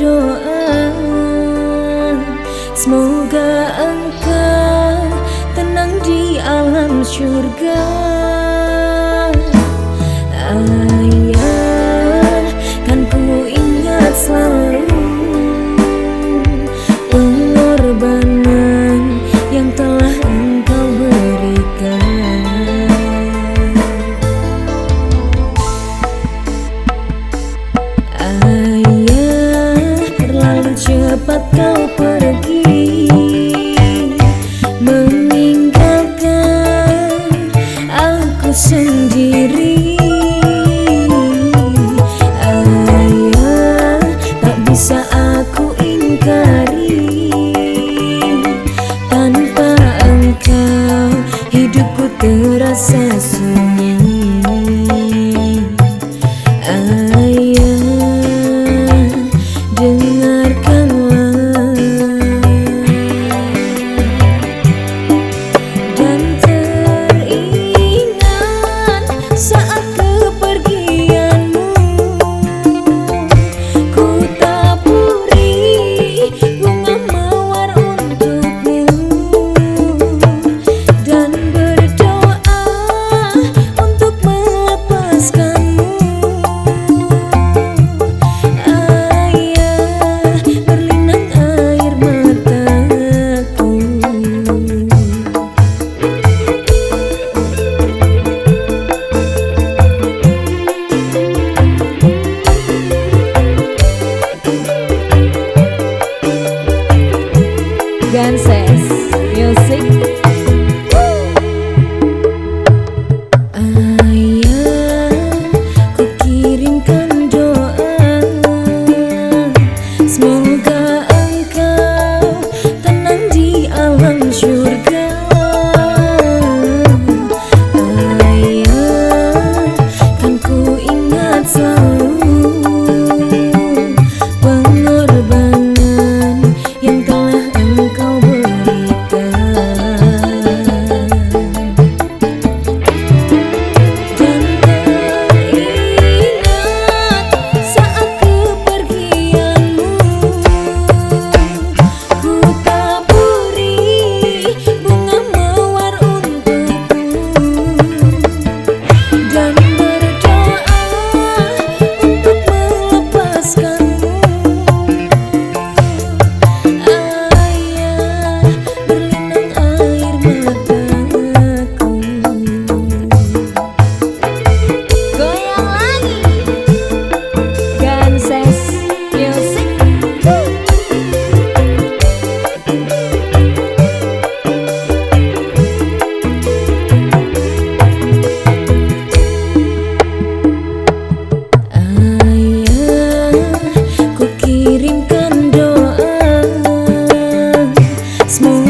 berdoa. Semoga engkau tenang di alam syurga. smooth.